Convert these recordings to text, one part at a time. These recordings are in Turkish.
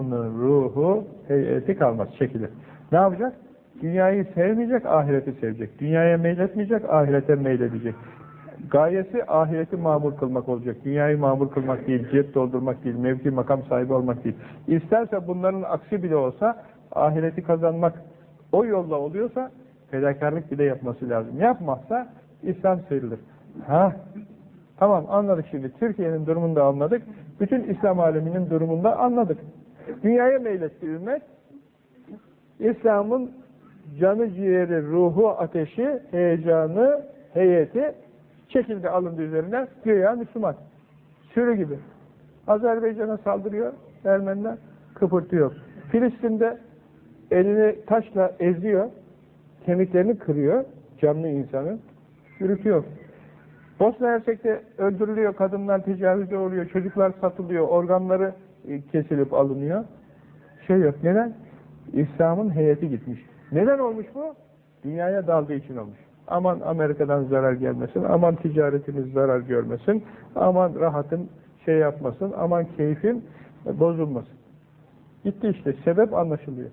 Müslümanlığın ruhu, heyeti kalmaz, çekilir. Ne yapacak? Dünyayı sevmeyecek, ahireti sevecek. Dünyaya meyletmeyecek, ahirete meyledecek. Gayesi ahireti mamur kılmak olacak. Dünyayı mamur kılmak değil, cep doldurmak değil, mevki makam sahibi olmak değil. İsterse bunların aksi bile olsa, ahireti kazanmak o yolla oluyorsa, fedakarlık bile yapması lazım. Yapmazsa, İslam sayılır. Ha, tamam anladık şimdi. Türkiye'nin durumunu da anladık. Bütün İslam aleminin durumunu da anladık. Dünyaya meyletti ümmet. İslam'ın canı ciğeri, ruhu, ateşi, heyecanı, heyeti çekildi alındı üzerine. Güya Müslüman. Sürü gibi. Azerbaycan'a saldırıyor Ermeniler. Kıpırtıyor. Filistin'de elini taşla eziyor. Kemiklerini kırıyor. Canlı insanın. Yürütüyor. Bosna Hersek'te öldürülüyor, kadınlar tecavüze uğruyor, çocuklar satılıyor, organları kesilip alınıyor. Şey yok. Neden? İslam'ın heyeti gitmiş. Neden olmuş bu? Dünyaya daldığı için olmuş. Aman Amerika'dan zarar gelmesin, aman ticaretimiz zarar görmesin, aman rahatım şey yapmasın, aman keyfim bozulmasın. Gitti işte. Sebep anlaşılıyor.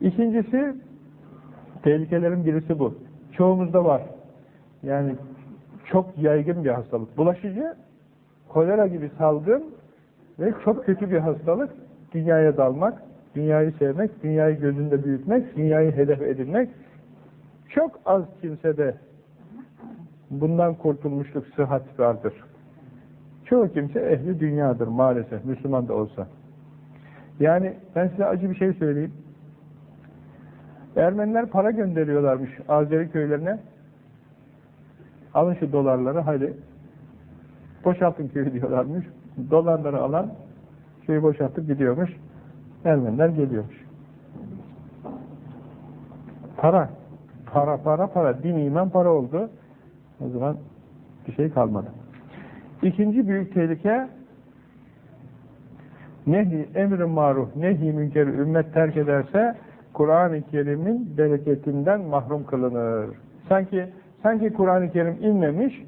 İkincisi, tehlikelerin birisi bu. Çoğumuzda var. Yani çok yaygın bir hastalık. Bulaşıcı, kolera gibi salgın ve çok kötü bir hastalık. Dünyaya dalmak, dünyayı sevmek, dünyayı gözünde büyütmek, dünyayı hedef edinmek. Çok az kimsede bundan kurtulmuşluk, sıhhat vardır. Çoğu kimse ehli dünyadır maalesef, Müslüman da olsa. Yani ben size acı bir şey söyleyeyim. Ermeniler para gönderiyorlarmış Azeri köylerine. Alın şu dolarları hadi. Boşaltın köyü diyorlarmış. Dolarları alan şeyi boşaltıp gidiyormuş. Ermeniler geliyormuş. Para. Para, para, para. Din, iman, para oldu. O zaman bir şey kalmadı. İkinci büyük tehlike nehi, emri maruf, nehi münkeri ümmet terk ederse Kur'an-ı Kerim'in bereketinden mahrum kılınır. Sanki sanki Kur'an-ı Kerim inmemiş,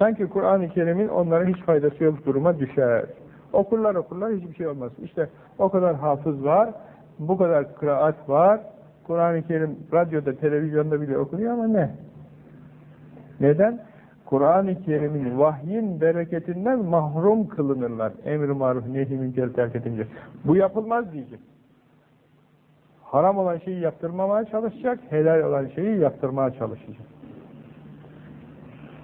sanki Kur'an-ı Kerim'in onlara hiç faydası yok duruma düşer. Okurlar okurlar hiçbir şey olmaz. İşte o kadar hafız var, bu kadar kıraat var, Kur'an-ı Kerim radyoda, televizyonda bile okunuyor ama ne? Neden? Kur'an-ı Kerim'in vahyin bereketinden mahrum kılınırlar. Emr-i maruf nehi münker terk edince. Bu yapılmaz diyecek. Haram olan şeyi yaptırmamaya çalışacak, helal olan şeyi yaptırmaya çalışacak.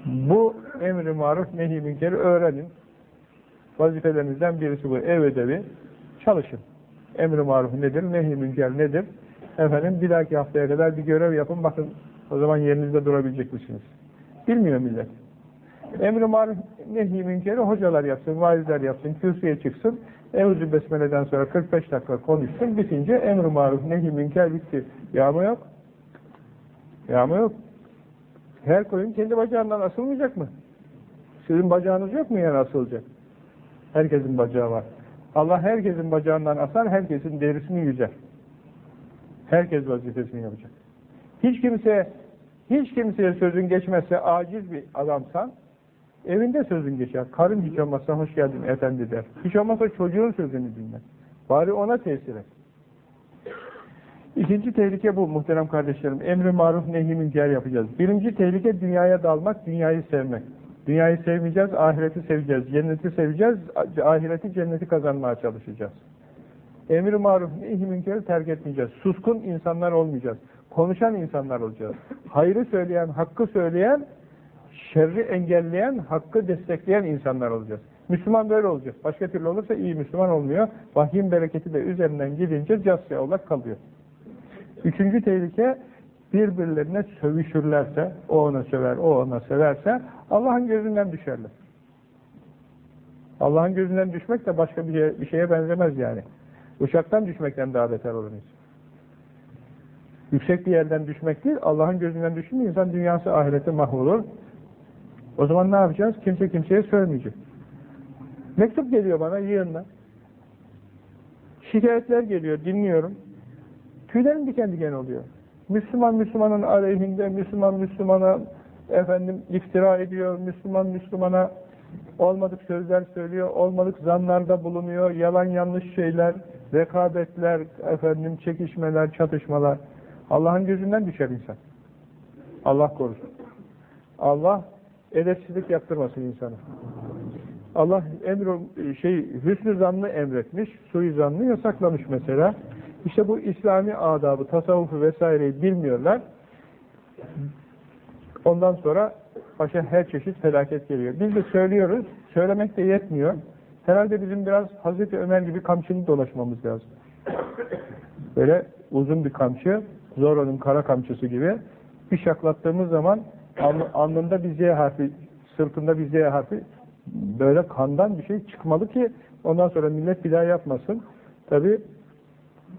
Bu emri maruf nehi münkeri öğrenin. Vazifelerinizden birisi bu. Ev ödevi. Çalışın. Emri maruf nedir? Nehi münker nedir? Efendim bir dahaki haftaya kadar bir görev yapın. Bakın o zaman yerinizde durabilecek misiniz? Bilmiyor millet. Emri maruf nehi münkeri hocalar yapsın, vaizler yapsın, kürsüye çıksın. Evzü Besmele'den sonra 45 dakika konuşsun. Bitince emri maruf nehi münker bitti. Yağma yok. Yağma yok. Her koyun kendi bacağından asılmayacak mı? Sizin bacağınız yok mu yani asılacak? Herkesin bacağı var. Allah herkesin bacağından asar, herkesin derisini yüzer. Herkes vazifesini yapacak. Hiç kimse, hiç kimseye sözün geçmezse aciz bir adamsan, evinde sözün geçer. Karın hiç olmazsa hoş geldin efendi der. Hiç olmazsa çocuğun sözünü dinler. Bari ona tesir et. İkinci tehlike bu muhterem kardeşlerim. Emri maruf nehi münker yapacağız. Birinci tehlike dünyaya dalmak, dünyayı sevmek. Dünyayı sevmeyeceğiz, ahireti seveceğiz. Cenneti seveceğiz, ahireti cenneti kazanmaya çalışacağız. Emri maruf nehi münkeri terk etmeyeceğiz. Suskun insanlar olmayacağız. Konuşan insanlar olacağız. Hayrı söyleyen, hakkı söyleyen, şerri engelleyen, hakkı destekleyen insanlar olacağız. Müslüman böyle olacak. Başka türlü olursa iyi Müslüman olmuyor. Vahyin bereketi de üzerinden gidince casya olarak kalıyor. Üçüncü tehlike birbirlerine sövüşürlerse, o ona söver, o ona severse Allah'ın gözünden düşerler. Allah'ın gözünden düşmek de başka bir şeye, bir şeye benzemez yani. Uçaktan düşmekten daha beter olur. Yüksek bir yerden düşmek değil, Allah'ın gözünden düşünme insan dünyası ahireti mahvolur. O zaman ne yapacağız? Kimse kimseye söylemeyecek. Mektup geliyor bana yığınla. Şikayetler geliyor, dinliyorum. Tüylerim diken diken oluyor. Müslüman Müslümanın aleyhinde, Müslüman Müslümana efendim iftira ediyor, Müslüman Müslümana olmadık sözler söylüyor, olmadık zanlarda bulunuyor, yalan yanlış şeyler, rekabetler, efendim çekişmeler, çatışmalar Allah'ın gözünden düşer insan. Allah korusun. Allah edepsizlik yaptırmasın insana. Allah emr şey hüsnü zannı emretmiş, suizanlı yasaklamış mesela. İşte bu İslami adabı, tasavvufu vesaireyi bilmiyorlar. Ondan sonra başa her çeşit felaket geliyor. Biz de söylüyoruz, söylemek de yetmiyor. Herhalde bizim biraz Hazreti Ömer gibi kamçını dolaşmamız lazım. Böyle uzun bir kamçı, Zorro'nun kara kamçısı gibi bir şaklattığımız zaman alnında bir Z harfi, sırtında bir Z harfi böyle kandan bir şey çıkmalı ki ondan sonra millet bir daha yapmasın. Tabi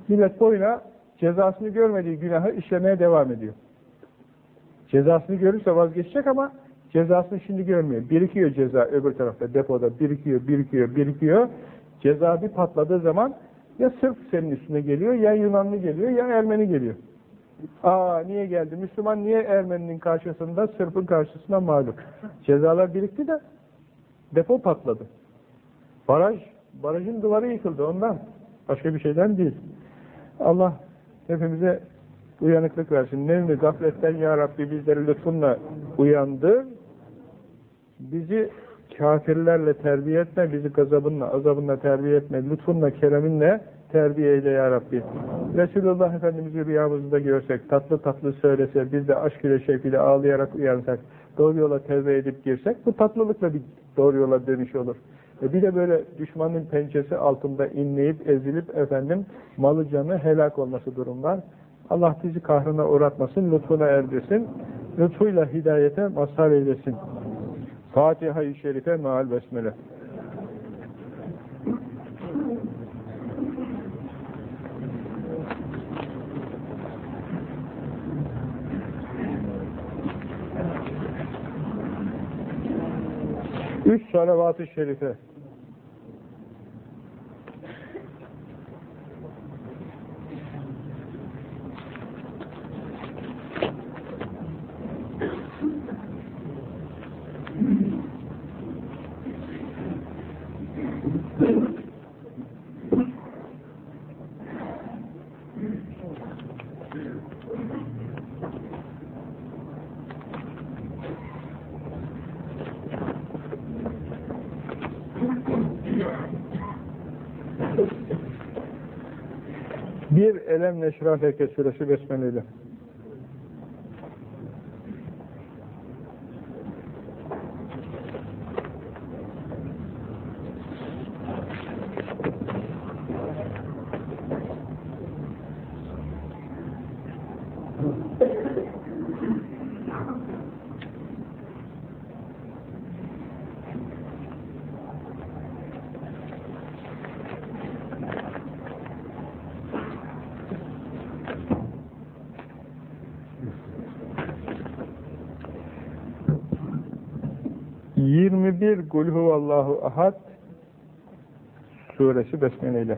millet boyuna cezasını görmediği günahı işlemeye devam ediyor. Cezasını görürse vazgeçecek ama cezasını şimdi görmüyor. Birikiyor ceza öbür tarafta depoda birikiyor, birikiyor, birikiyor. Ceza bir patladığı zaman ya Sırp senin üstüne geliyor, ya Yunanlı geliyor, ya Ermeni geliyor. Aa niye geldi? Müslüman niye Ermeninin karşısında, Sırp'ın karşısında mağlup? Cezalar birikti de depo patladı. Baraj, barajın duvarı yıkıldı ondan. Başka bir şeyden değil. Allah hepimize uyanıklık versin. Nevmi gafletten Ya Rabbi bizleri lütfunla uyandır. Bizi kafirlerle terbiye etme, bizi gazabınla, azabınla terbiye etme, lütfunla, kereminle terbiye eyle Ya Rabbi. Resulullah Efendimiz'i rüyamızda görsek, tatlı tatlı söylese, biz de aşk ile şevk ile ağlayarak uyansak, doğru yola tevbe edip girsek, bu tatlılıkla bir doğru yola dönüş olur. E bir de böyle düşmanın pençesi altında inleyip, ezilip efendim malı canı helak olması durum var. Allah bizi kahrına uğratmasın, lütfuna erdirsin, lütfuyla hidayete mazhar eylesin. Fatiha-i Şerife meal besmele. Üç salavat-ı şerife. Bir elem neşrah leke suresi besmeleyle. Yirmi bir Kul huvallahu ahad suresi besmeleyle.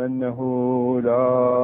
أنه لا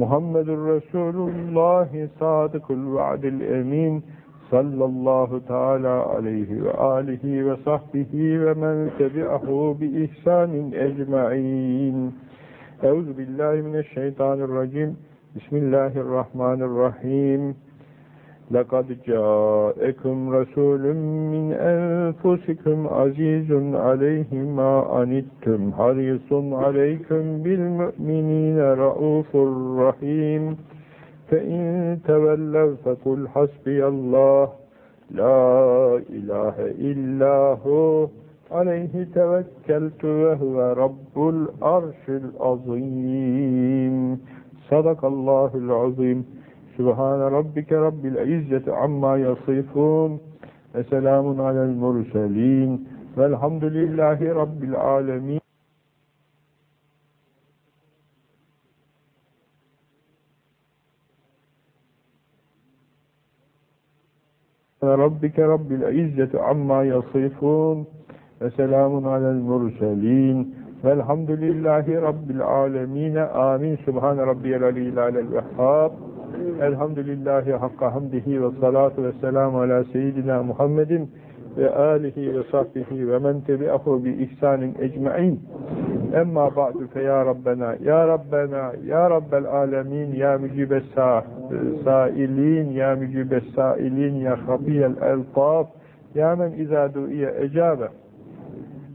Muhammedur Resulullah sadıkul vaadil emin sallallahu teala aleyhi ve alihi ve sahbihi ve men tebi'ahu bi ihsanin ecma'in. Euzu billahi mineşşeytanirracim. Bismillahirrahmanirrahim. لقد جاءكم رسول من أنفسكم عزيز عليه ما عنتم حريص عليكم بالمؤمنين رؤوف رحيم فإن تولوا فقل حسبي الله لا إله إلا هو عليه توكلت وهو رب العرش العظيم صدق الله العظيم سبحان ربك رب العزة عما يصفون وسلام على المرسلين والحمد لله رب العالمين ربك رب العزة عما يصفون وسلام على المرسلين والحمد لله رب العالمين آمين سبحان ربي العلي العلى الوهاب الحمد لله حق حمده والصلاة والسلام على سيدنا محمد وآله وصحبه ومن تبعه بإحسان أجمعين أما بعد فيا ربنا يا ربنا يا رب العالمين يا مجيب السائلين يا مجيب السائلين يا خفي الألطاف يا من إذا دعي أجابه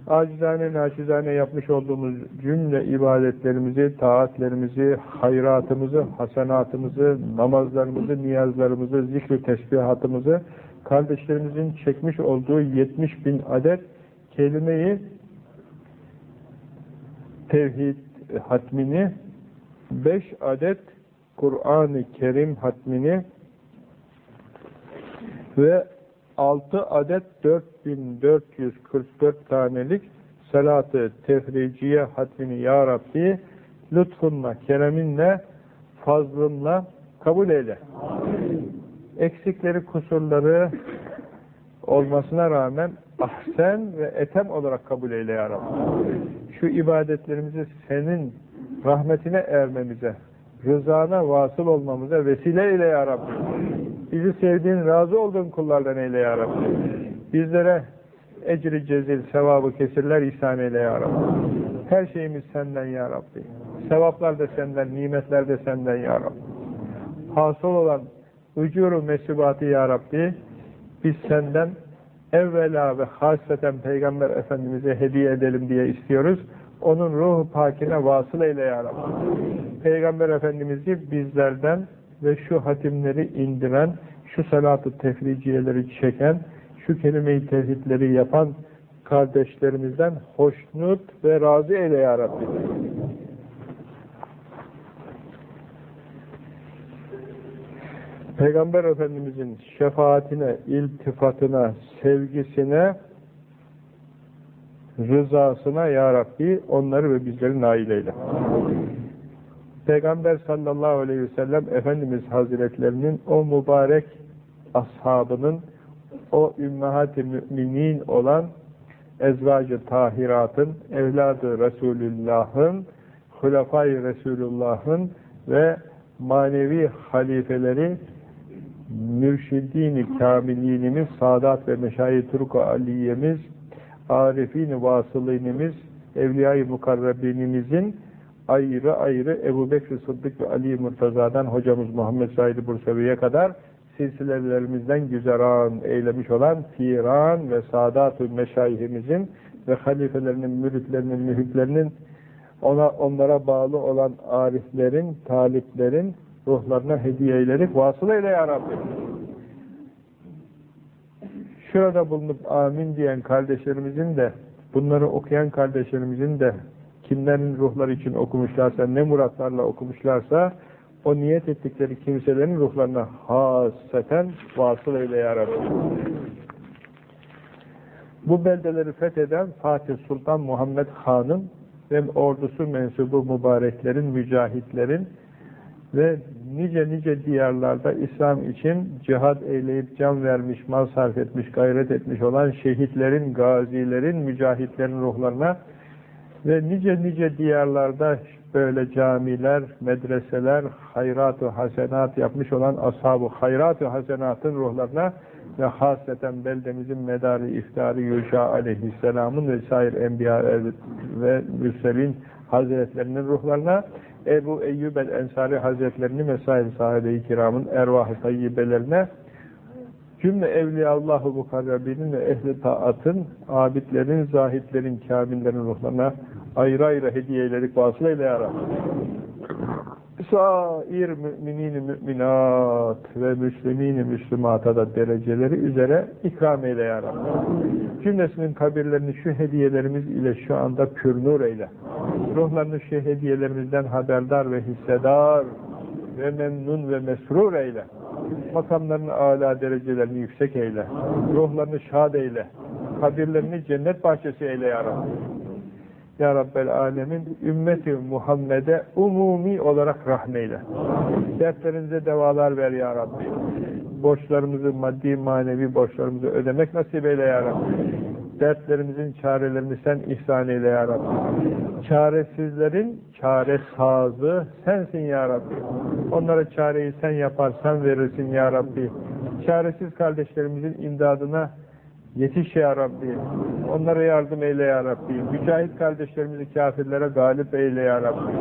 acizane naçizane yapmış olduğumuz cümle ibadetlerimizi, taatlerimizi, hayratımızı, hasenatımızı, namazlarımızı, niyazlarımızı, zikri tesbihatımızı, kardeşlerimizin çekmiş olduğu 70 bin adet kelimeyi tevhid hatmini, 5 adet Kur'an-ı Kerim hatmini ve 6 adet 4444 tanelik salatı tefriciye hatmini ya Rabbi lütfunla, kereminle, fazlınla kabul eyle. Amin. Eksikleri, kusurları olmasına rağmen ahsen ve etem olarak kabul eyle ya Rabbi. Amin. Şu ibadetlerimizi senin rahmetine ermemize, rızana vasıl olmamıza vesile eyle ya Rabbi. Bizi sevdiğin, razı olduğun kullardan eyle ya Rabbi. Bizlere ecri cezil, sevabı kesirler ihsan eyle ya Rabbi. Her şeyimiz senden ya Rabbi. Sevaplar da senden, nimetler de senden ya Rabbi. hasıl olan ucuru mesubatı ya Rabbi biz senden evvela ve hasreten Peygamber Efendimiz'e hediye edelim diye istiyoruz. Onun ruhu pakine vasıl eyle ya Rabbi. Peygamber Efendimiz'i bizlerden ve şu hatimleri indiren, şu salatı tefriciyeleri çeken, şu kelime-i tevhidleri yapan kardeşlerimizden hoşnut ve razı eyle ya Rabbi. Peygamber Efendimizin şefaatine, iltifatına, sevgisine, rızasına ya Rabbi onları ve bizleri nail eyle. Peygamber sallallahu aleyhi ve sellem Efendimiz Hazretlerinin o mübarek ashabının o ümmehat-i müminin olan ezvacı tahiratın, evladı Resulullah'ın, hulafay Resulullah'ın ve manevi halifeleri mürşidini kamilinimiz, Sadat ve Meşayi Turku Aliyemiz, Arifin-i Vasılinimiz, Evliya-i Mukarrabinimizin ayrı ayrı Ebu Bekir Sıddık ve Ali Murtaza'dan hocamız Muhammed Said Bursevi'ye kadar silsilelerimizden güzeran eylemiş olan firan ve sadat-ı meşayihimizin ve halifelerinin, müritlerinin, mühitlerinin ona, onlara bağlı olan ariflerin, taliplerin ruhlarına hediye eyledik. Vasıl eyle ya. Şurada bulunup amin diyen kardeşlerimizin de, bunları okuyan kardeşlerimizin de kimlerin ruhları için okumuşlarsa, ne muratlarla okumuşlarsa, o niyet ettikleri kimselerin ruhlarına haseten vasıl eyle ya. Bu beldeleri fetheden Fatih Sultan Muhammed Han'ın ve ordusu mensubu mübareklerin, mücahitlerin ve nice nice diyarlarda İslam için cihad eyleyip can vermiş, mal sarf etmiş, gayret etmiş olan şehitlerin, gazilerin, mücahitlerin ruhlarına ve nice nice diyarlarda böyle camiler, medreseler, hayrat-ı hasenat yapmış olan ashab-ı hayrat-ı hasenatın ruhlarına ve hasreten beldemizin medarı iftarı Yuşa aleyhisselamın vesaire enbiya ve mürselin hazretlerinin ruhlarına Ebu Eyyub el-Ensari hazretlerini vesaire sahabe-i kiramın ervah-ı tayyibelerine cümle evliya-Allahu mukarrabinin ve ehli taatın, abidlerin, zahitlerin, kamillerin ruhlarına ayrı ayrı hediyelerik vasılayla ya Rabbi. Sair müminin müminat ve müslimini müslümata da dereceleri üzere ikram eyle ya Rabbi. Cümlesinin kabirlerini şu hediyelerimiz ile şu anda pürnur eyle. Ruhlarını şu hediyelerimizden haberdar ve hissedar ve memnun ve mesrur eyle. Makamlarının âlâ derecelerini yüksek eyle. Ruhlarını şad eyle. Kabirlerini cennet bahçesi eyle ya. Ya Rabbel Alemin ümmeti Muhammed'e umumi olarak rahmeyle. Dertlerinize devalar ver Ya Rabbi. Borçlarımızı, maddi manevi borçlarımızı ödemek nasip eyle Ya Rabbi. Dertlerimizin çarelerini sen ihsan eyle Ya Rabbi. Çaresizlerin çare sazı sensin Ya Rabbi. Onlara çareyi sen yaparsan verirsin Ya Rabbi. Çaresiz kardeşlerimizin imdadına Yetiş ya Rabbi. Onlara yardım eyle ya Rabbi. Mücahit kardeşlerimizi kafirlere galip eyle ya Rabbi.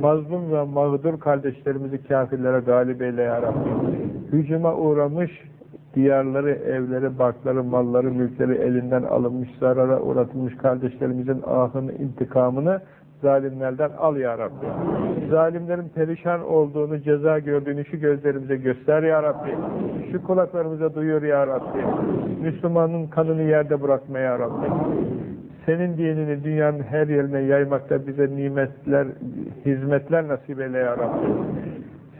Mazlum ve mağdur kardeşlerimizi kafirlere galip eyle ya Rabbi. Hücuma uğramış diyarları, evleri, barkları, malları, mülkleri elinden alınmış, zarara uğratılmış kardeşlerimizin ahını, intikamını zalimlerden al ya Rabbi. Zalimlerin perişan olduğunu, ceza gördüğünü şu gözlerimize göster ya Rabbi. Şu kulaklarımıza duyur ya Rabbi. Müslümanın kanını yerde bırakma ya Rabbi. Senin dinini dünyanın her yerine yaymakta bize nimetler, hizmetler nasip eyle ya Rabbi.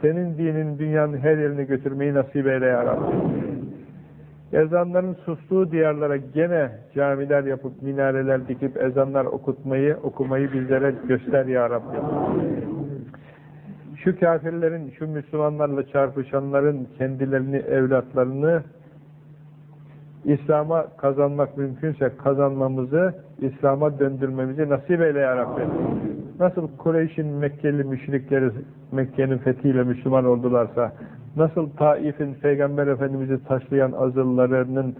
Senin dinin dünyanın her yerine götürmeyi nasip eyle ya Rabbi. Ezanların sustuğu diyarlara gene camiler yapıp, minareler dikip ezanlar okutmayı, okumayı bizlere göster ya Rabbi. Şu kafirlerin, şu Müslümanlarla çarpışanların kendilerini, evlatlarını İslam'a kazanmak mümkünse kazanmamızı, İslam'a döndürmemizi nasip eyle ya Rabbi. Nasıl Kureyş'in Mekkeli müşrikleri Mekke'nin fethiyle Müslüman oldularsa, nasıl Taif'in Peygamber Efendimiz'i taşlayan azıllarının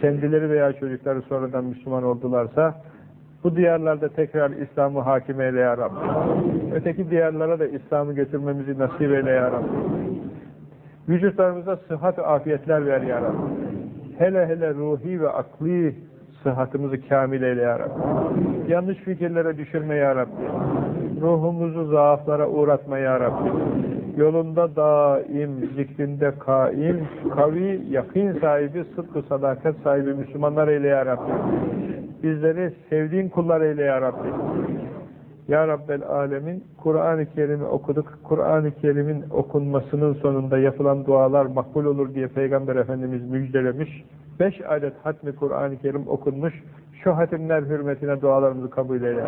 kendileri veya çocukları sonradan Müslüman oldularsa, bu diyarlarda tekrar İslam'ı hakim eyle ya Rabbi. Öteki diyarlara da İslam'ı götürmemizi nasip eyle ya Rabbi. Vücutlarımıza sıhhat ve afiyetler ver ya Rabbi. Hele hele ruhi ve akli sıhhatımızı kamil eyle ya Rabbi. Yanlış fikirlere düşürme ya Rabbi. Ruhumuzu zaaflara uğratma ya Rabbi. Yolunda daim, zikrinde kaim, kavi, yakın sahibi, sıdkı sadakat sahibi Müslümanlar eyle ya Rabbi. Bizleri sevdiğin kullar eyle ya Rabbi. Ya Rabbel Alemin, Kur'an-ı Kerim'i okuduk. Kur'an-ı Kerim'in okunmasının sonunda yapılan dualar makbul olur diye Peygamber Efendimiz müjdelemiş. Beş adet hatmi Kur'an-ı Kerim okunmuş. Şu hatimler hürmetine dualarımızı kabul eyle.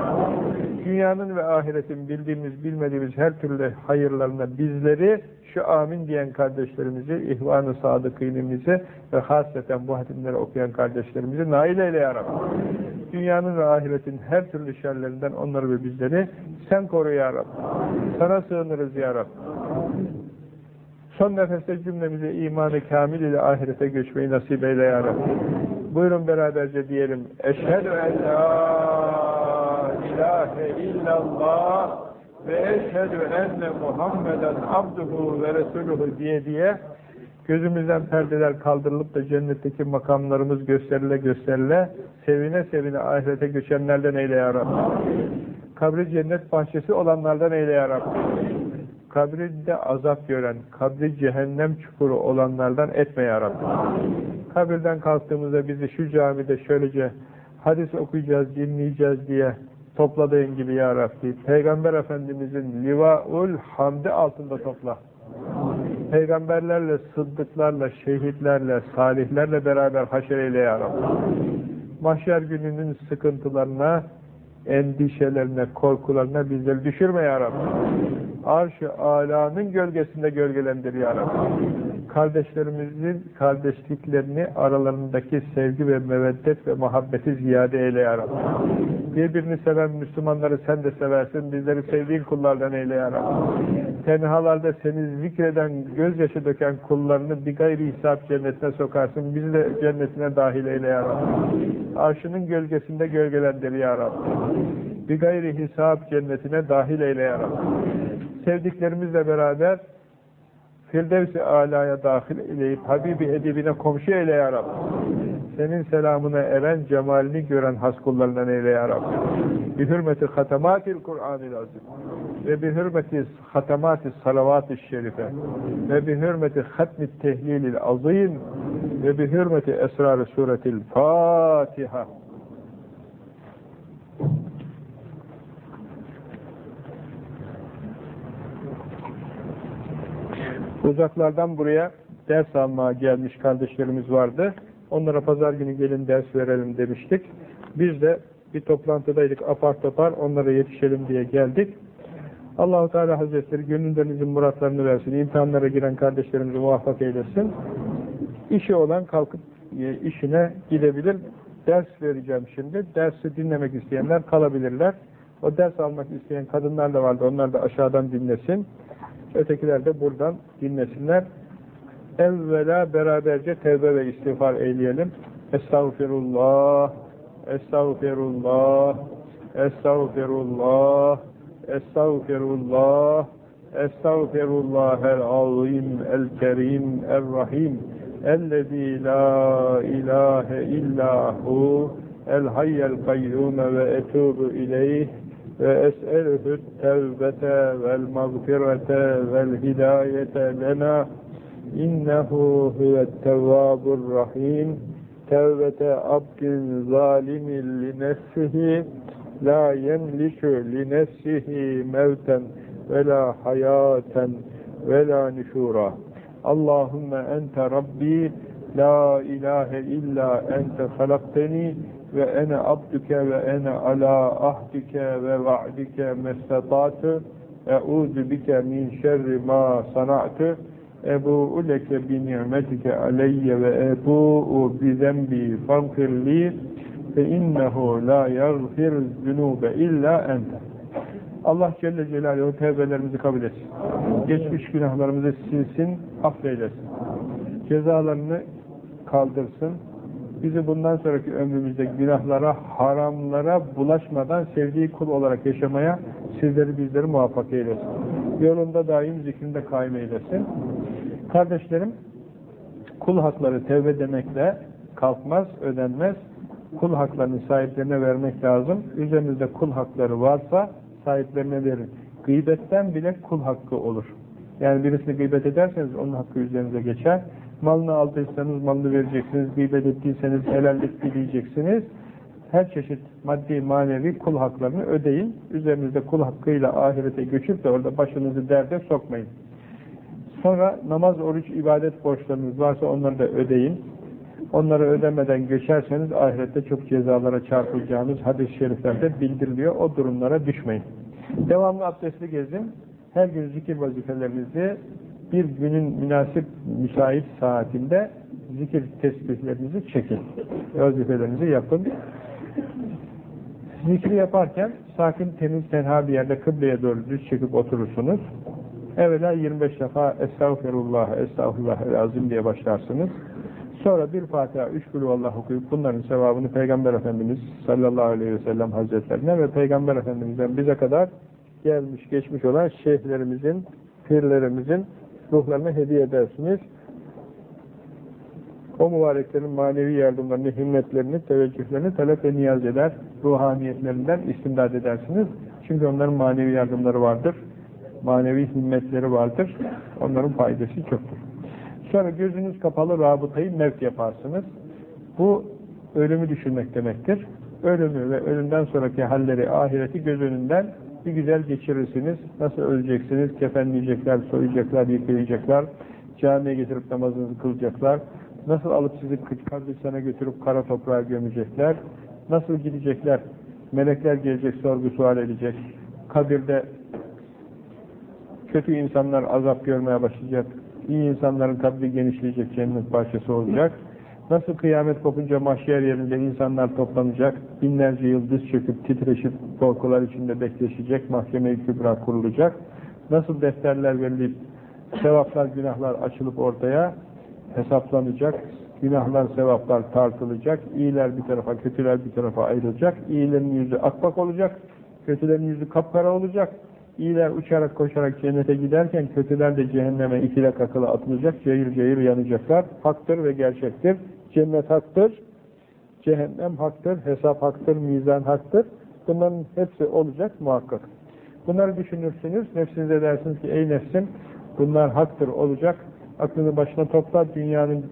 Dünyanın ve ahiretin bildiğimiz, bilmediğimiz her türlü hayırlarına bizleri, şu amin diyen kardeşlerimizi, ihvan-ı sadıkînimizi ve hasreten bu hatimleri okuyan kardeşlerimizi nail eyle ya Rabbi. Dünyanın ve ahiretin her türlü şerlerinden onları ve bizleri sen koru ya Rabbi. Sana sığınırız ya Rabbi. Son nefeste cümlemize imanı kamil ile ahirete göçmeyi nasip eyle ya Rabbi. Buyurun beraberce diyelim. Eşhedü en la ilahe illallah ve eşhedü enne Muhammeden abduhu ve resuluhu diye diye gözümüzden perdeler kaldırılıp da cennetteki makamlarımız gösterile gösterile sevine sevine ahirete göçenlerden eyle ya Rabbi. Kabri cennet bahçesi olanlardan eyle ya Rabbi kabrinde azap gören, kabri cehennem çukuru olanlardan etme ya Rabbi. Kabirden kalktığımızda bizi şu camide şöylece hadis okuyacağız, dinleyeceğiz diye topladığın gibi ya Rabbi. Peygamber Efendimizin livaul hamdi altında topla. Peygamberlerle, sıddıklarla, şehitlerle, salihlerle beraber haşereyle ya Rabbi. Mahşer gününün sıkıntılarına, endişelerine, korkularına bizleri düşürme ya Rabbi. Arş-ı alanın gölgesinde gölgelendir ya Rabbi. Kardeşlerimizin kardeşliklerini aralarındaki sevgi ve meveddet ve muhabbeti ziyade eyle ya Rabbi. Birbirini seven Müslümanları sen de seversin. Bizleri sevdiğin kullardan eyle ya Rabbi. Tenhalarda seni zikreden, gözyaşı döken kullarını bir gayri hesap cennetine sokarsın. Bizi de cennetine dahil eyle ya Rabbi. Arşının gölgesinde gölgelendir ya Rabbi. Bir gayri hesap cennetine dahil eyle ya Rabbi. Sevdiklerimizle beraber Firdevs-i Ala'ya dahil eyleyip Habibi edibine komşu eyle ya Rabbi. Senin selamına eren, cemalini gören has kullarından eyle ya Rabbi. Bi hürmeti hatematil Kur'an-ı Azim ve bi hürmeti hatematis salavat-ı şerife ve bi hürmeti hatmi tehlilil azim ve bi hürmeti esrar-ı suretil Fatiha. Uzaklardan buraya ders almaya gelmiş kardeşlerimiz vardı. Onlara pazar günü gelin ders verelim demiştik. Biz de bir toplantıdaydık apar topar onlara yetişelim diye geldik. Allahu Teala Hazretleri gönüllerinizin muratlarını versin. İmtihanlara giren kardeşlerimizi muvaffak eylesin. İşi olan kalkıp e, işine gidebilir. Ders vereceğim şimdi. Dersi dinlemek isteyenler kalabilirler. O ders almak isteyen kadınlar da vardı. Onlar da aşağıdan dinlesin. Ötekiler de buradan dinlesinler. Evvela beraberce tevbe ve istiğfar eyleyelim. Estağfirullah, Estağfirullah, Estağfirullah, Estağfirullah, Estağfirullah el-azim, el-kerim, el-rahim, ellezî la ilahe illahu, el-hayyel kayyume ve etûbü ileyh, وأسألك التوبة والمغفرة والهداية لنا. إنه هو التواب الرحيم. توبة عبد ظالم لنفسه لا يملك لنفسه موتا ولا حياة ولا نشورا. اللهم أنت ربي لا إله إلا أنت خلقتني ve ene abduke ve ene ala ahdike ve va'dike mestatatu e'udu bike min şerri ma sana'tu ebu'u leke bi ni'metike aleyye ve ebu'u bi zembi fanfirli fe innehu la yagfir zünube illa ente Allah Celle Celaluhu tevbelerimizi kabul etsin. Geçmiş günahlarımızı silsin, affeylesin. Cezalarını kaldırsın bizi bundan sonraki ömrümüzde günahlara, haramlara bulaşmadan sevdiği kul olarak yaşamaya sizleri bizleri muvaffak eylesin. Yolunda daim zikrinde kaim eylesin. Kardeşlerim, kul hakları tevbe demekle kalkmaz, ödenmez. Kul haklarını sahiplerine vermek lazım. Üzerinizde kul hakları varsa sahiplerine verin. Gıybetten bile kul hakkı olur. Yani birisini gıybet ederseniz onun hakkı üzerinize geçer. Malını aldıysanız malını vereceksiniz. Gıybet ettiyseniz helallik dileyeceksiniz. Her çeşit maddi manevi kul haklarını ödeyin. Üzerinizde kul hakkıyla ahirete göçüp de orada başınızı derde sokmayın. Sonra namaz, oruç, ibadet borçlarınız varsa onları da ödeyin. Onları ödemeden geçerseniz ahirette çok cezalara çarpılacağınız hadis-i şeriflerde bildiriliyor. O durumlara düşmeyin. Devamlı abdestli gezin. Her gün zikir vazifelerinizi bir günün münasip, müsait saatinde zikir tesbihlerinizi çekin. Vazifelerinizi yapın. Zikri yaparken sakin, temiz, tenha bir yerde kıbleye doğru düz çekip oturursunuz. Evvela 25 defa Estağfirullah, Estağfirullah azim diye başlarsınız. Sonra bir Fatiha, üç Allah okuyup bunların sevabını Peygamber Efendimiz sallallahu aleyhi ve sellem hazretlerine ve Peygamber Efendimiz'den bize kadar gelmiş geçmiş olan şeyhlerimizin, pirlerimizin ruhlarına hediye edersiniz. O mübareklerin manevi yardımlarını, himmetlerini, teveccühlerini talep ve niyaz eder. Ruhaniyetlerinden istimdad edersiniz. Çünkü onların manevi yardımları vardır. Manevi himmetleri vardır. Onların faydası çoktur. Sonra gözünüz kapalı rabıtayı mevt yaparsınız. Bu ölümü düşünmek demektir. Ölümü ve ölümden sonraki halleri, ahireti göz önünden bir güzel geçirirsiniz. Nasıl öleceksiniz? Kefenleyecekler, soyacaklar, yıkayacaklar. Camiye getirip namazınızı kılacaklar. Nasıl alıp sizi kabristana götürüp kara toprağa gömecekler. Nasıl gidecekler? Melekler gelecek, sorgu sual edecek. Kabirde kötü insanlar azap görmeye başlayacak. İyi insanların kabri genişleyecek, cennet bahçesi olacak. Nasıl kıyamet kopunca mahşer yerinde insanlar toplanacak, binlerce yıldız çöküp titreşip korkular içinde bekleşecek, mahkeme-i kübra kurulacak. Nasıl defterler verilip, sevaplar, günahlar açılıp ortaya hesaplanacak, günahlar, sevaplar tartılacak, iyiler bir tarafa, kötüler bir tarafa ayrılacak, iyilerin yüzü akbak olacak, kötülerin yüzü kapkara olacak, İyiler uçarak koşarak cennete giderken kötüler de cehenneme ikile kakıla atılacak, cayır cayır yanacaklar. Haktır ve gerçektir. Cennet haktır, cehennem haktır, hesap haktır, mizan haktır. Bunların hepsi olacak muhakkak. Bunları düşünürsünüz, nefsinize dersiniz ki ey nefsim bunlar haktır olacak. Aklını başına topla, dünyanın,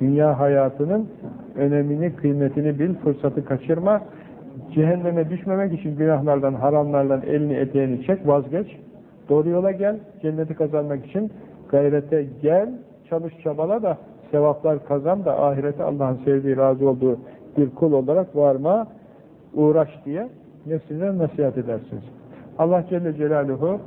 dünya hayatının önemini, kıymetini bil, fırsatı kaçırma. Cehenneme düşmemek için günahlardan, haramlardan elini eteğini çek, vazgeç. Doğru yola gel, cenneti kazanmak için gayrete gel, çalış çabala da sevaplar kazan da ahirete Allah'ın sevdiği, razı olduğu bir kul olarak varma, uğraş diye nefsine nasihat edersiniz. Allah Celle Celaluhu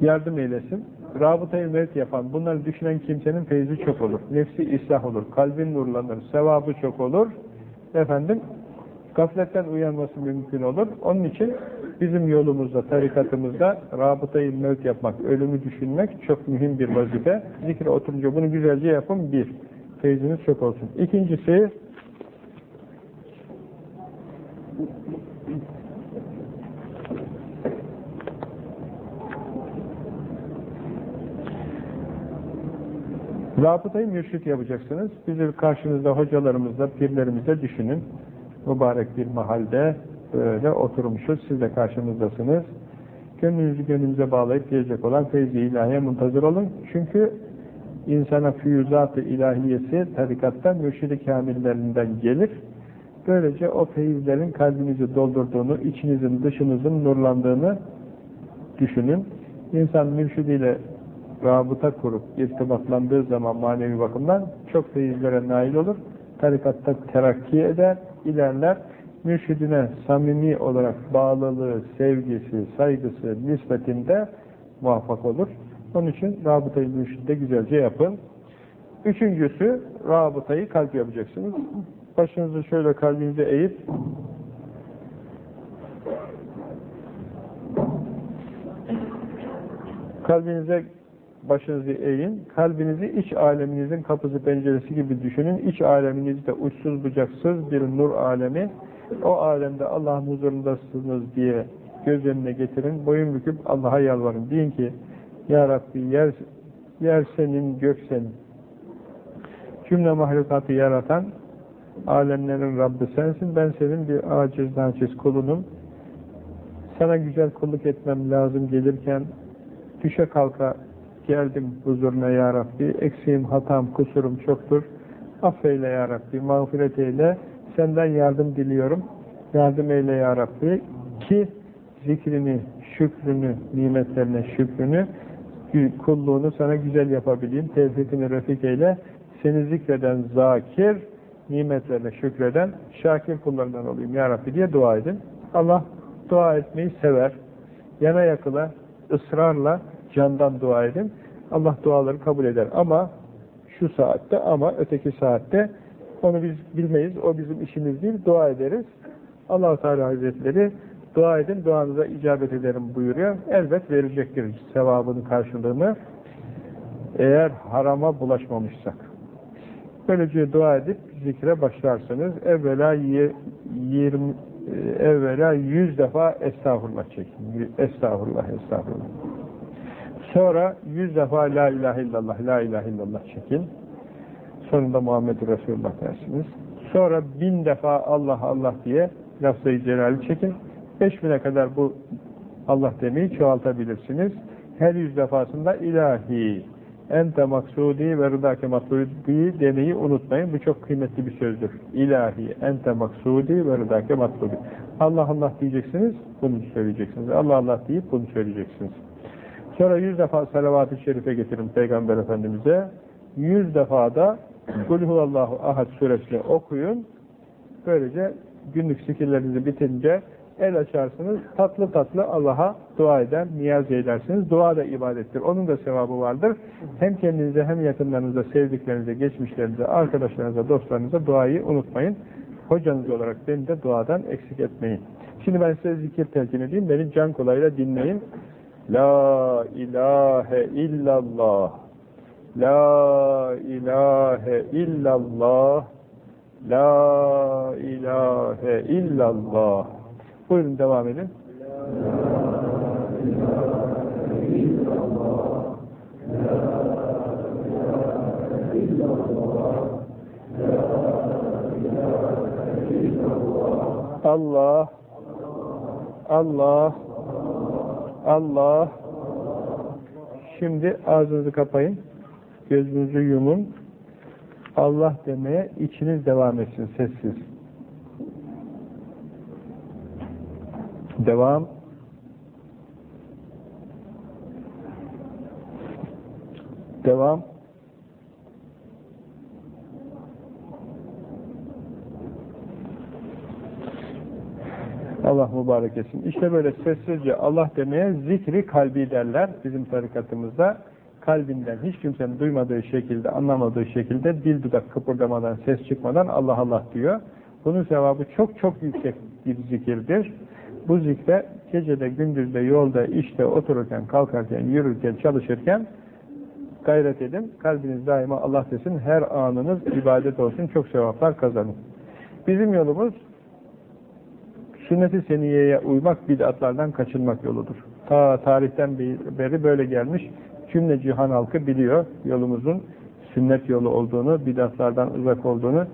yardım eylesin. Rabıtayı mevt yapan, bunları düşünen kimsenin feyzi çok olur. Nefsi ıslah olur, kalbin nurlanır, sevabı çok olur. Efendim, gafletten uyanması mümkün olur. Onun için bizim yolumuzda, tarikatımızda rabıtayı mevt yapmak, ölümü düşünmek çok mühim bir vazife. Zikre oturunca bunu güzelce yapın, bir. Feyziniz çok olsun. İkincisi, Rabıtayı mürşit yapacaksınız. Bizi karşınızda hocalarımızla, pirlerimizle düşünün. Mübarek bir mahalde böyle oturmuşuz. Siz de karşımızdasınız. Gönlünüzü gönlümüze bağlayıp gelecek olan feyzi ilahiye muntazır olun. Çünkü insana füyüzat-ı ilahiyesi tarikatta mürşid-i kamillerinden gelir. Böylece o feyizlerin kalbinizi doldurduğunu, içinizin, dışınızın nurlandığını düşünün. İnsan mürşidiyle rabıta kurup irtibatlandığı zaman manevi bakımdan çok feyizlere nail olur. Tarikatta terakki eder, ilerler. Mürşidine samimi olarak bağlılığı, sevgisi, saygısı nispetinde muvaffak olur. Onun için rabıtayı mürşidde güzelce yapın. Üçüncüsü, rabıtayı kalp yapacaksınız. Başınızı şöyle kalbinize eğip kalbinize başınızı eğin, kalbinizi iç aleminizin kapısı penceresi gibi düşünün. İç aleminizde uçsuz bucaksız bir nur alemi. O alemde Allah'ın huzurundasınız diye göz önüne getirin, boyun büküp Allah'a yalvarın. Deyin ki, Ya Rabbi yer, yer senin, gök senin. Cümle mahlukatı yaratan, alemlerin Rabbi sensin, ben senin bir aciz naçiz kulunum. Sana güzel kulluk etmem lazım gelirken, düşe kalka geldim huzuruna Ya Rabbi, eksiğim, hatam, kusurum çoktur. Affeyle Ya Rabbi, mağfiret eyle, senden yardım diliyorum. Yardım eyle Ya Rabbi ki zikrini, şükrünü, nimetlerine şükrünü, kulluğunu sana güzel yapabileyim. Tevfikini refik eyle. Seni zikreden zakir, nimetlerine şükreden şakir kullarından olayım Ya Rabbi diye dua edin. Allah dua etmeyi sever. Yana yakıla, ısrarla, candan dua edin. Allah duaları kabul eder. Ama şu saatte ama öteki saatte onu biz bilmeyiz. O bizim işimiz değil. Dua ederiz. allah Teala Hazretleri dua edin, duanıza icabet ederim buyuruyor. Elbet verecektir sevabının karşılığını. Eğer harama bulaşmamışsak. Böylece dua edip zikre başlarsınız. Evvela 20 evvela 100 defa estağfurullah çekin. Estağfurullah, estağfurullah. Sonra 100 defa la ilahe illallah, la ilahe illallah çekin. Sonunda Muhammed Resulullah dersiniz. Sonra bin defa Allah Allah diye lafzayı celali çekin. Beş bine kadar bu Allah demeyi çoğaltabilirsiniz. Her yüz defasında ilahi, ente maksudi ve rıdake maksudi demeyi unutmayın. Bu çok kıymetli bir sözdür. İlahi, ente maksudi ve rıdake maksudi. Allah Allah diyeceksiniz, bunu söyleyeceksiniz. Allah Allah deyip bunu söyleyeceksiniz. Sonra yüz defa salavat-ı şerife getirin Peygamber Efendimiz'e. Yüz defa da Kulhuvallahu Ahad suresini okuyun. Böylece günlük zikirlerinizi bitince el açarsınız, tatlı tatlı Allah'a dua eder, niyaz edersiniz. Dua da ibadettir. Onun da sevabı vardır. Hem kendinize hem yakınlarınıza, sevdiklerinize, geçmişlerinize, arkadaşlarınıza, dostlarınıza duayı unutmayın. Hocanız olarak beni de duadan eksik etmeyin. Şimdi ben size zikir telkin edeyim. Beni can kolayla dinleyin. La ilahe illallah. La ilahe illallah. La ilahe illallah. Buyurun devam edin. Allah Allah Allah Şimdi ağzınızı kapayın. Gözünüzü yumun. Allah demeye içiniz devam etsin sessiz. Devam. Devam. Allah mübarek etsin. İşte böyle sessizce Allah demeye zikri kalbi derler bizim tarikatımızda. Kalbinden hiç kimsenin duymadığı şekilde, anlamadığı şekilde dil dudak kıpırdamadan, ses çıkmadan Allah Allah diyor. Bunun sevabı çok çok yüksek bir zikirdir. Bu zikre gecede, gündüzde, yolda, işte, otururken, kalkarken, yürürken, çalışırken gayret edin. Kalbiniz daima Allah desin. Her anınız ibadet olsun. Çok sevaplar kazanın. Bizim yolumuz sünnet-i seniyeye uymak, bid'atlardan kaçınmak yoludur. Ta tarihten beri böyle gelmiş. Cümle cihan halkı biliyor yolumuzun sünnet yolu olduğunu, bid'atlardan uzak olduğunu.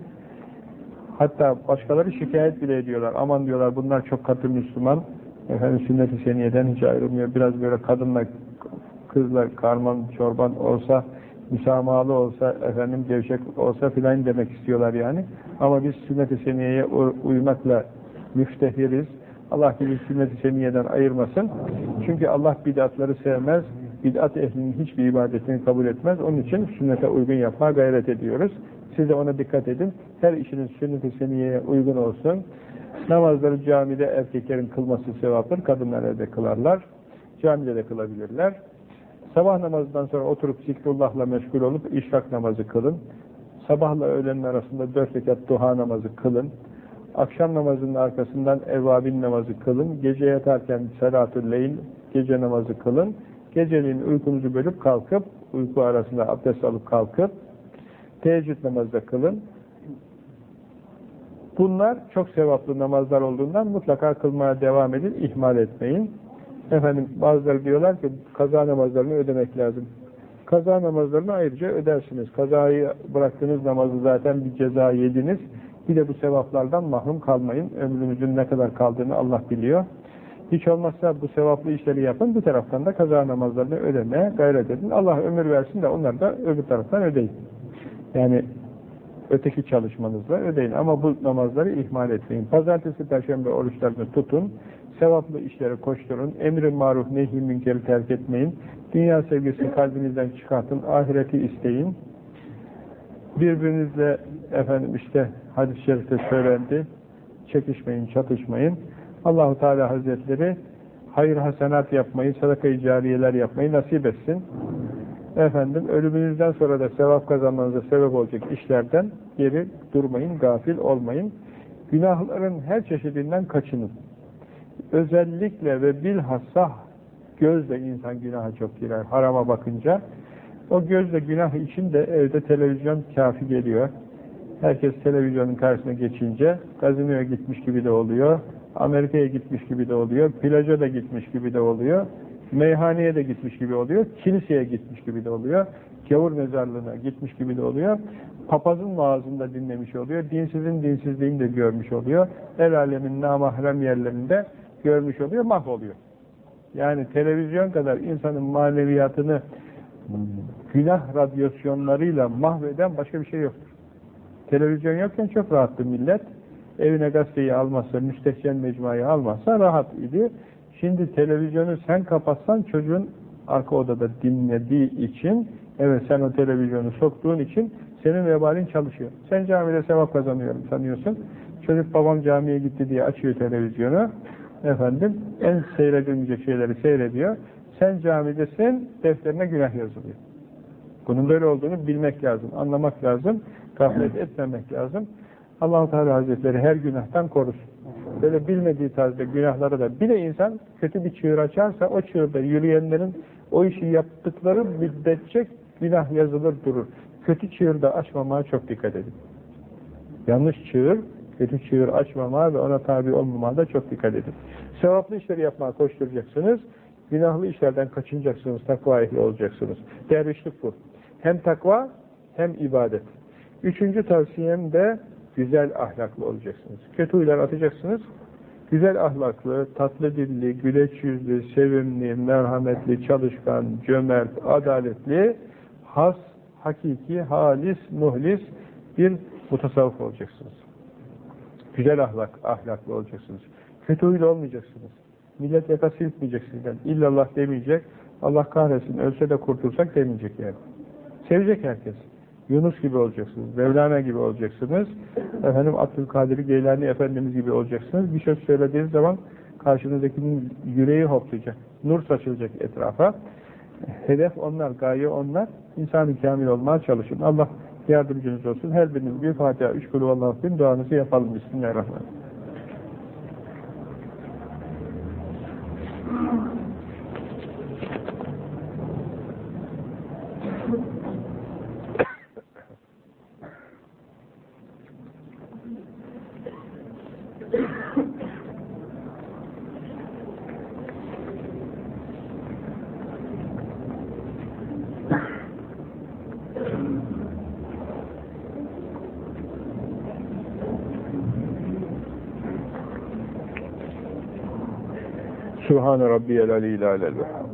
Hatta başkaları şikayet bile ediyorlar. Aman diyorlar bunlar çok katı Müslüman. Efendim sünnet-i seniyeden hiç ayrılmıyor. Biraz böyle kadınla, kızla karman, çorban olsa, müsamahalı olsa, efendim gevşek olsa filan demek istiyorlar yani. Ama biz sünnet-i seniyeye uymakla müftehiriz. Allah bizi sünnet-i seniyeden ayırmasın. Çünkü Allah bid'atları sevmez. Bid'at ehlinin hiçbir ibadetini kabul etmez. Onun için sünnete uygun yapmaya gayret ediyoruz. Siz de ona dikkat edin. Her işinin sünnet-i seniyeye uygun olsun. Namazları camide erkeklerin kılması sevaptır. Kadınlar evde kılarlar. Camide de kılabilirler. Sabah namazından sonra oturup zikrullahla meşgul olup işrak namazı kılın. Sabahla öğlenin arasında dört rekat duha namazı kılın. Akşam namazının arkasından evvabin namazı kılın. Gece yatarken salatü leyl, gece namazı kılın. Geceliğin uykunuzu bölüp kalkıp, uyku arasında abdest alıp kalkıp, teheccüd namazı da kılın. Bunlar çok sevaplı namazlar olduğundan mutlaka kılmaya devam edin, ihmal etmeyin. Efendim bazıları diyorlar ki kaza namazlarını ödemek lazım. Kaza namazlarını ayrıca ödersiniz. Kazayı bıraktığınız namazı zaten bir ceza yediniz. Bir de bu sevaplardan mahrum kalmayın. Ömrünüzün ne kadar kaldığını Allah biliyor. Hiç olmazsa bu sevaplı işleri yapın. Bir taraftan da kaza namazlarını ödemeye gayret edin. Allah ömür versin de onları da öbür taraftan ödeyin. Yani öteki çalışmanızla ödeyin. Ama bu namazları ihmal etmeyin. Pazartesi, perşembe oruçlarını tutun. Sevaplı işlere koşturun. Emri maruf, nehi münkeri terk etmeyin. Dünya sevgisini kalbinizden çıkartın. Ahireti isteyin. Birbirinizle efendim işte hadis-i şerifte söylendi. Çekişmeyin, çatışmayın. Allahu Teala Hazretleri hayır hasenat yapmayı, sadaka-i cariyeler yapmayı nasip etsin. Efendim ölümünüzden sonra da sevap kazanmanıza sebep olacak işlerden geri durmayın, gafil olmayın. Günahların her çeşidinden kaçının. Özellikle ve bilhassa gözle insan günaha çok girer. Harama bakınca o gözle günah için de evde televizyon kafi geliyor. Herkes televizyonun karşısına geçince gazinoya gitmiş gibi de oluyor. Amerika'ya gitmiş gibi de oluyor. Plaja da gitmiş gibi de oluyor. Meyhaneye de gitmiş gibi oluyor. Kiliseye gitmiş gibi de oluyor. Gavur mezarlığına gitmiş gibi de oluyor. Papazın vaazında dinlemiş oluyor. Dinsizin dinsizliğini de görmüş oluyor. El alemin namahrem yerlerinde görmüş oluyor. Mahvoluyor. Yani televizyon kadar insanın maneviyatını günah radyasyonlarıyla mahveden başka bir şey yoktur. Televizyon yokken çok rahattı millet. Evine gazeteyi almazsa, müstehcen mecmuayı almazsa rahat idi. Şimdi televizyonu sen kapatsan çocuğun arka odada dinlediği için, evet sen o televizyonu soktuğun için senin vebalin çalışıyor. Sen camide sevap kazanıyorum sanıyorsun. Çocuk babam camiye gitti diye açıyor televizyonu. Efendim en seyredilmeyecek şeyleri seyrediyor. Sen camidesin, defterine günah yazılıyor. Bunun böyle olduğunu bilmek lazım, anlamak lazım, gaflet etmemek lazım. allah Teala Hazretleri her günahtan korusun. Böyle bilmediği tarzda günahları da bir de insan kötü bir çığır açarsa o çığırda yürüyenlerin o işi yaptıkları müddetçe günah yazılır durur. Kötü çığırda açmamaya çok dikkat edin. Yanlış çığır, kötü çığır açmamaya ve ona tabi olmamaya da çok dikkat edin. Sevaplı işleri yapmaya koşturacaksınız. Günahlı işlerden kaçınacaksınız, takva ehli olacaksınız. Dervişlik bu. Hem takva hem ibadet. Üçüncü tavsiyem de güzel ahlaklı olacaksınız. Kötü huylar atacaksınız. Güzel ahlaklı, tatlı dilli, güleç yüzlü, sevimli, merhametli, çalışkan, cömert, adaletli, has, hakiki, halis, muhlis bir mutasavvıf olacaksınız. Güzel ahlak, ahlaklı olacaksınız. Kötü huylu olmayacaksınız. Millet yaka silkmeyecek sizden. İllallah demeyecek. Allah kahretsin, ölse de kurtulsak demeyecek yani. Sevecek herkes. Yunus gibi olacaksınız, Mevlana gibi olacaksınız, efendim Abdülkadir Geylani Efendimiz gibi olacaksınız. Bir söz söylediğiniz zaman karşınızdakinin yüreği hoplayacak, nur saçılacak etrafa. Hedef onlar, gaye onlar. İnsan-ı kamil olmaya çalışın. Allah yardımcınız olsun. Her biriniz bir Fatiha, üç kulü Allah'ın bin duanızı yapalım. Bismillahirrahmanirrahim. سبحان ربي العلي الأعلى. البحر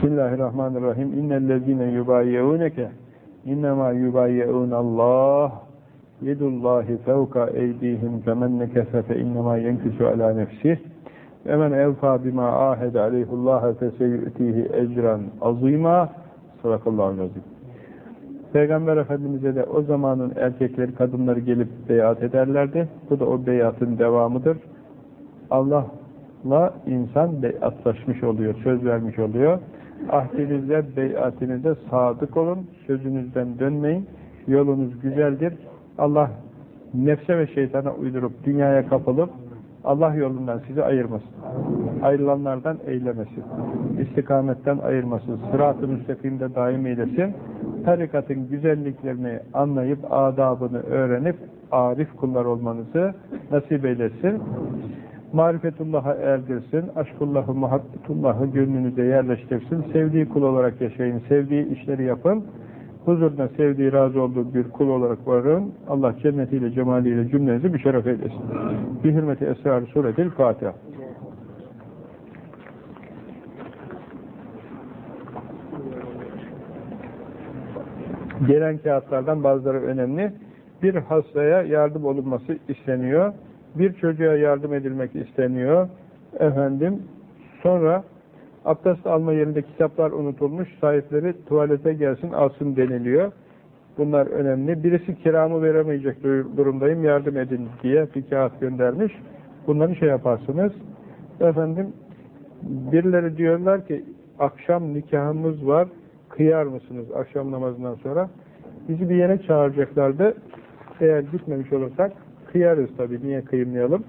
Bismillahirrahmanirrahim. İnnellezine yubayyeuneke innema yubayyeunallah yedullahi fevka eydihim femen nekese fe innema yenkisu ala nefsih ve men evfa bima ahede aleyhullaha feseyü'tihi ecran azima Sadakallahu aleyhi Peygamber Efendimiz'e de o zamanın erkekleri, kadınları gelip beyat ederlerdi. Bu da o beyatın devamıdır. Allah'la insan beyatlaşmış oluyor, söz vermiş oluyor. Ahdinizde, beyatinizde sadık olun, sözünüzden dönmeyin, yolunuz güzeldir. Allah nefse ve şeytana uydurup, dünyaya kapılıp, Allah yolundan sizi ayırmasın. Ayrılanlardan eylemesin. İstikametten ayırmasın. Sırat-ı müstakimde daim eylesin. Tarikatın güzelliklerini anlayıp, adabını öğrenip, arif kullar olmanızı nasip eylesin. Marifetullah'a erdirsin. Aşkullahı, muhabbetullahı gönlünüze yerleştirsin. Sevdiği kul olarak yaşayın. Sevdiği işleri yapın huzuruna sevdiği, razı olduğu bir kul olarak varın. Allah cennetiyle, cemaliyle cümlenizi müşerref eylesin. Bir hürmeti esrar suretil Fatiha. Gelen kağıtlardan bazıları önemli. Bir hastaya yardım olunması isteniyor. Bir çocuğa yardım edilmek isteniyor. Efendim, sonra Abdest alma yerinde kitaplar unutulmuş, sahipleri tuvalete gelsin alsın deniliyor. Bunlar önemli. Birisi kiramı veremeyecek durumdayım, yardım edin diye bir kağıt göndermiş. Bunları şey yaparsınız. Efendim, birileri diyorlar ki, akşam nikahımız var, kıyar mısınız akşam namazından sonra? Bizi bir yere çağıracaklardı. Eğer gitmemiş olursak, kıyarız tabii, niye kıymayalım?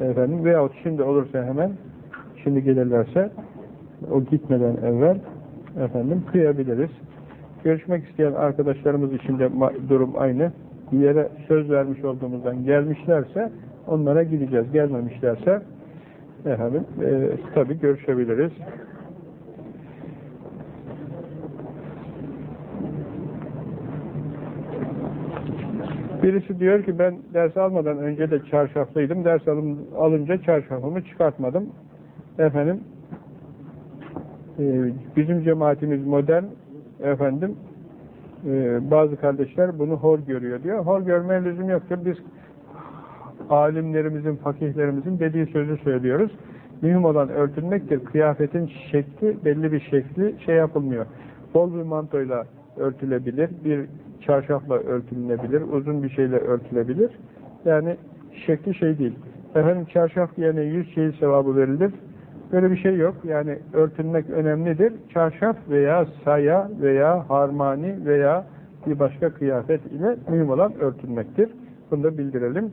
Efendim, veyahut şimdi olursa hemen, şimdi gelirlerse, o gitmeden evvel efendim kıyabiliriz. Görüşmek isteyen arkadaşlarımız için de durum aynı. Bir yere söz vermiş olduğumuzdan gelmişlerse onlara gideceğiz. Gelmemişlerse efendim e, tabii görüşebiliriz. Birisi diyor ki ben ders almadan önce de çarşaflıydım. Ders alım, alınca çarşafımı çıkartmadım. Efendim ee, bizim cemaatimiz modern efendim e, bazı kardeşler bunu hor görüyor diyor. Hor görmeye lüzum yoktur. Biz alimlerimizin, fakihlerimizin dediği sözü söylüyoruz. Mühim olan örtülmektir. Kıyafetin şekli, belli bir şekli şey yapılmıyor. Bol bir mantoyla örtülebilir, bir çarşafla örtülenebilir, uzun bir şeyle örtülebilir. Yani şekli şey değil. Efendim çarşaf yerine yüz şehir sevabı verilir. Böyle bir şey yok. Yani örtünmek önemlidir. Çarşaf veya saya veya harmani veya bir başka kıyafet ile mühim olan örtünmektir. Bunu da bildirelim.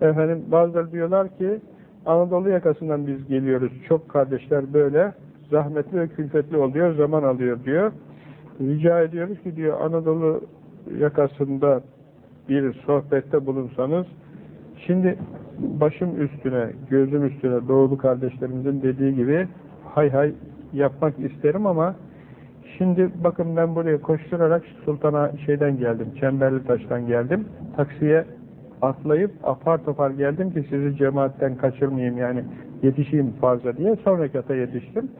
Efendim bazıları diyorlar ki Anadolu yakasından biz geliyoruz. Çok kardeşler böyle zahmetli ve külfetli oluyor, zaman alıyor diyor. Rica ediyoruz ki diyor Anadolu yakasında bir sohbette bulunsanız şimdi başım üstüne, gözüm üstüne doğulu kardeşlerimizin dediği gibi hay hay yapmak isterim ama şimdi bakın ben buraya koşturarak Sultan'a şeyden geldim, Çemberli Taş'tan geldim. Taksiye atlayıp apar topar geldim ki sizi cemaatten kaçırmayayım yani yetişeyim fazla diye. Son kata yetiştim.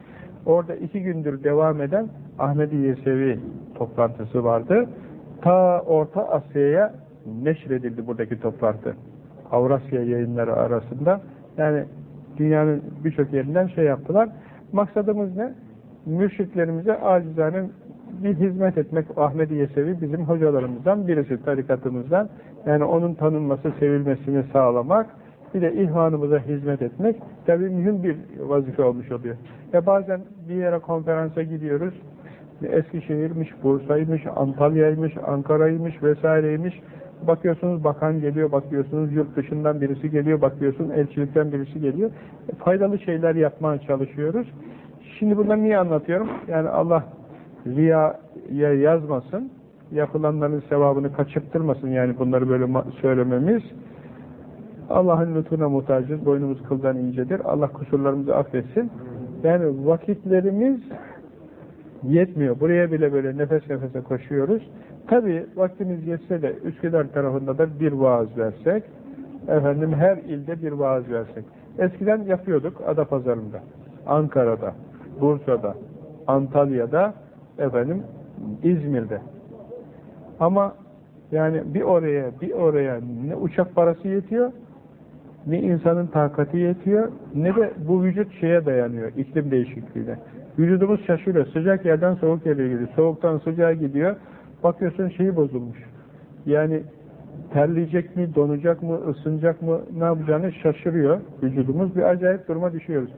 Orada iki gündür devam eden Ahmedi Yesevi toplantısı vardı. Ta Orta Asya'ya neşredildi buradaki toplantı. Avrasya yayınları arasında yani dünyanın birçok yerinden şey yaptılar. Maksadımız ne? Mürşitlerimize acizane bir hizmet etmek. Ahmet Yesevi bizim hocalarımızdan birisi tarikatımızdan. Yani onun tanınması, sevilmesini sağlamak. Bir de ihvanımıza hizmet etmek. Tabii mühim bir vazife olmuş oluyor. Ya bazen bir yere konferansa gidiyoruz. Eskişehir'miş, Bursa'ymış, Antalya'ymış, Ankara'ymış vesaireymiş. Bakıyorsunuz bakan geliyor, bakıyorsunuz yurt dışından birisi geliyor, bakıyorsun elçilikten birisi geliyor. E, faydalı şeyler yapmaya çalışıyoruz. Şimdi bunları niye anlatıyorum? Yani Allah riyaya yazmasın, yapılanların sevabını kaçırttırmasın yani bunları böyle söylememiz. Allah'ın lütfuna muhtacız, boynumuz kıldan incedir. Allah kusurlarımızı affetsin. Yani vakitlerimiz yetmiyor. Buraya bile böyle nefes nefese koşuyoruz. Tabi vaktimiz yetse de Üsküdar tarafında da bir vaaz versek, efendim her ilde bir vaaz versek. Eskiden yapıyorduk Adapazarı'nda, Ankara'da, Bursa'da, Antalya'da, efendim İzmir'de. Ama yani bir oraya bir oraya ne uçak parası yetiyor ne insanın takati yetiyor, ne de bu vücut şeye dayanıyor, iklim değişikliğine. Vücudumuz şaşırıyor, sıcak yerden soğuk yere gidiyor, soğuktan sıcağa gidiyor, bakıyorsun şeyi bozulmuş. Yani terleyecek mi, donacak mı, ısınacak mı, ne yapacağını şaşırıyor vücudumuz. Bir acayip duruma düşüyoruz.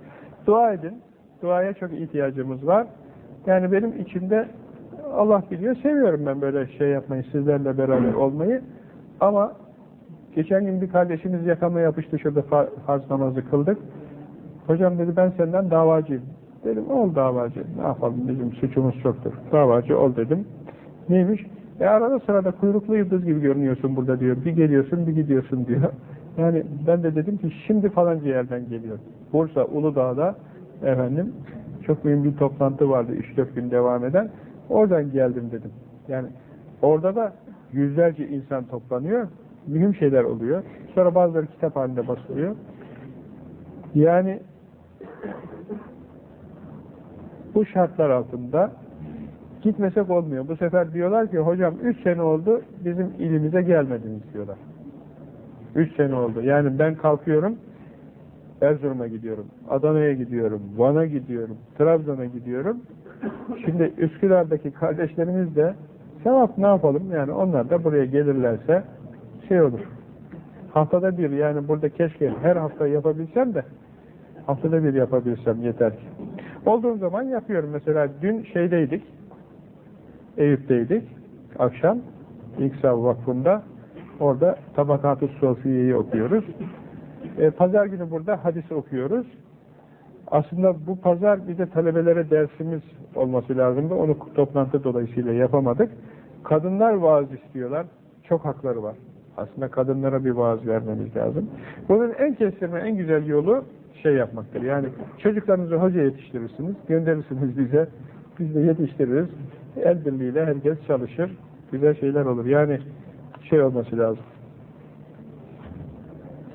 Dua edin, duaya çok ihtiyacımız var. Yani benim içimde Allah biliyor, seviyorum ben böyle şey yapmayı, sizlerle beraber olmayı. Ama geçen gün bir kardeşimiz yakama yapıştı, şurada farz namazı kıldık. Hocam dedi, ben senden davacıyım. Dedim, ol davacı, ne yapalım, bizim suçumuz çoktur. Davacı ol dedim. Neymiş? E arada sırada kuyruklu yıldız gibi görünüyorsun burada diyor. Bir geliyorsun, bir gidiyorsun diyor. Yani ben de dedim ki, şimdi falanca yerden geliyor. Bursa, Uludağ'da efendim, çok mühim bir toplantı vardı, 3-4 gün devam eden. Oradan geldim dedim. Yani orada da yüzlerce insan toplanıyor, mühim şeyler oluyor. Sonra bazıları kitap halinde basılıyor. Yani bu şartlar altında gitmesek olmuyor. Bu sefer diyorlar ki hocam 3 sene oldu bizim ilimize gelmediniz diyorlar. 3 sene oldu. Yani ben kalkıyorum Erzurum'a gidiyorum, Adana'ya gidiyorum, Van'a gidiyorum, Trabzon'a gidiyorum. Şimdi Üsküdar'daki kardeşlerimiz de sevap ne yapalım yani onlar da buraya gelirlerse şey olur. Haftada bir yani burada keşke her hafta yapabilsem de haftada bir yapabilsem yeter ki. Olduğum zaman yapıyorum. Mesela dün şeydeydik Eyüp'teydik akşam İksa Vakfı'nda orada Tabakat-ı Sofiye'yi okuyoruz. E, pazar günü burada hadis okuyoruz. Aslında bu pazar bize talebelere dersimiz olması lazımdı. Onu toplantı dolayısıyla yapamadık. Kadınlar vaaz istiyorlar. Çok hakları var. Aslında kadınlara bir vaaz vermemiz lazım. Bunun en kestirme, en güzel yolu şey yapmaktır. Yani çocuklarınızı hoca yetiştirirsiniz, gönderirsiniz bize. Biz de yetiştiririz. El birliğiyle herkes çalışır. Güzel şeyler olur. Yani şey olması lazım.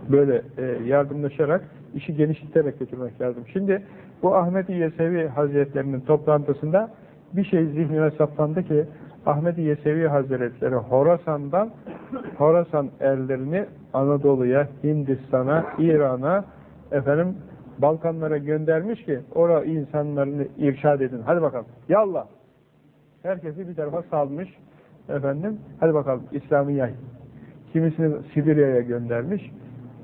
Böyle e, yardımlaşarak işi genişleterek götürmek lazım. Şimdi bu Ahmet-i Yesevi Hazretlerinin toplantısında bir şey zihnime saplandı ki Ahmet-i Yesevi Hazretleri Horasan'dan Horasan erlerini Anadolu'ya, Hindistan'a, İran'a efendim Balkanlara göndermiş ki orada insanlarını irşad edin. Hadi bakalım. Yallah. Herkesi bir tarafa salmış. Efendim, hadi bakalım İslam'ı yay. Kimisini Sibirya'ya göndermiş,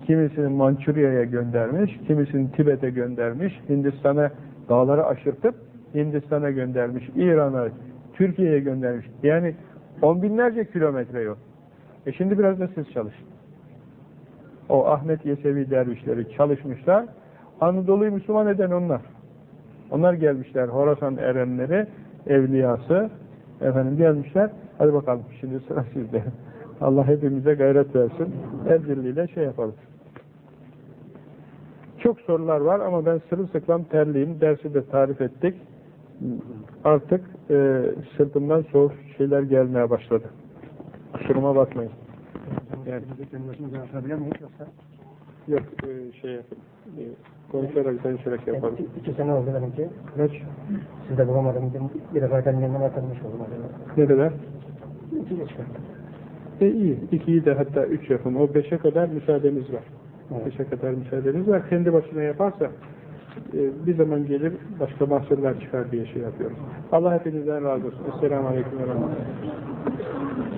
kimisini Mançurya'ya göndermiş, kimisini Tibet'e göndermiş, Hindistan'a dağları aşırtıp Hindistan'a göndermiş, İran'a, Türkiye'ye göndermiş. Yani on binlerce kilometre yol. E şimdi biraz da siz çalışın. O Ahmet Yesevi dervişleri çalışmışlar. Anadolu'yu Müslüman eden onlar. Onlar gelmişler, Horasan erenleri, evliyası, efendim gelmişler. Hadi bakalım şimdi sıra sizde. Allah hepimize gayret versin. El birliğiyle şey yapalım. Çok sorular var ama ben sırılsıklam terliyim. Dersi de tarif ettik. Artık e, sırtımdan soğuk şeyler gelmeye başladı. Kusuruma bakmayın. Yani. Yok e, şey yapın. E, konuşarak konuşarak yapalım. İki, iki sene oldu benimki. Kaç? Sizde bulamadım. Bir, bir defa kendimden atılmış oldum acaba. Ne kadar? İki geç. E iyi. İkiyi de hatta üç yapın. O beşe kadar müsaadeniz var. Evet. Beşe kadar müsaadeniz var. Kendi başına yaparsa e, bir zaman gelir başka mahsurlar çıkar diye şey yapıyorum. Allah hepinizden razı olsun. Esselamu Aleyküm ve Rahmetullah.